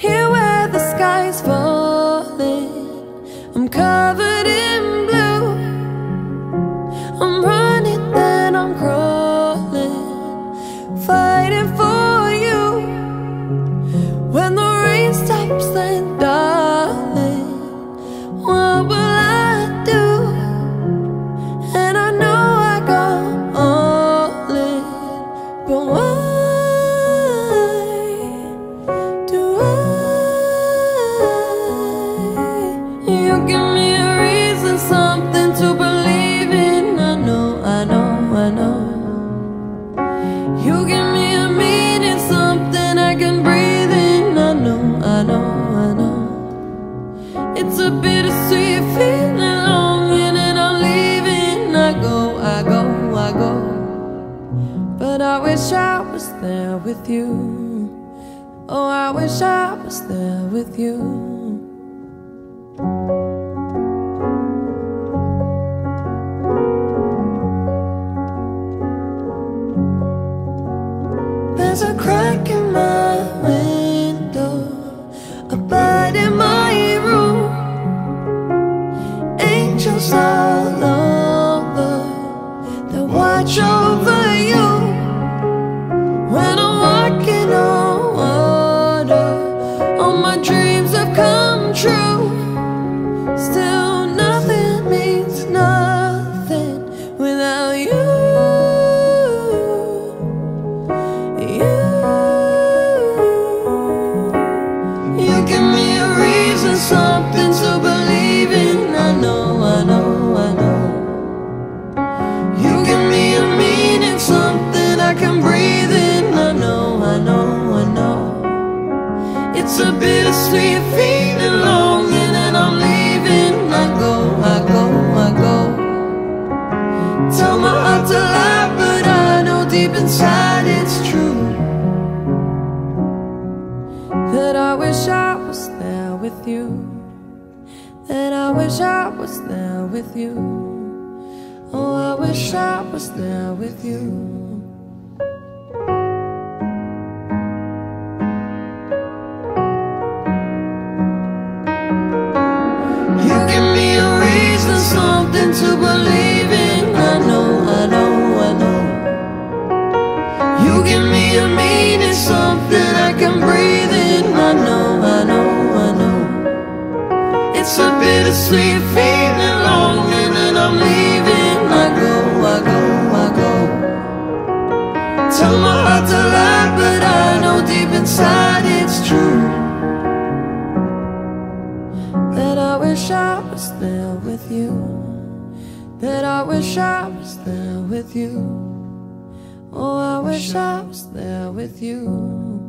Here where the sky's falling, bittersweet feeling, longing, and I'm leaving. I go, I go, I go. But I wish I was there with you. Oh, I wish I was there with you. There's a crack in my something to believe in. I know, I know, I know. You give me a meaning, something I can breathe in. I know, I know, I know. It's a bittersweet feeling, longing, and I'm leaving. I go, I go, I go. Tell my heart to lie, but I know deep inside it's true. That I wish I was there with you. That I wish I was there with you. Oh, I wish I was there with you. You give me a reason, something to believe in. I know, I know, I know. You give me a meaning, bittersweet feeling, longing, and I'm leaving. I go, I go, I go. Tell my heart to lie, but I know deep inside it's true. That I wish I was there with you. That I wish I was there with you. Oh, I wish I was there with you.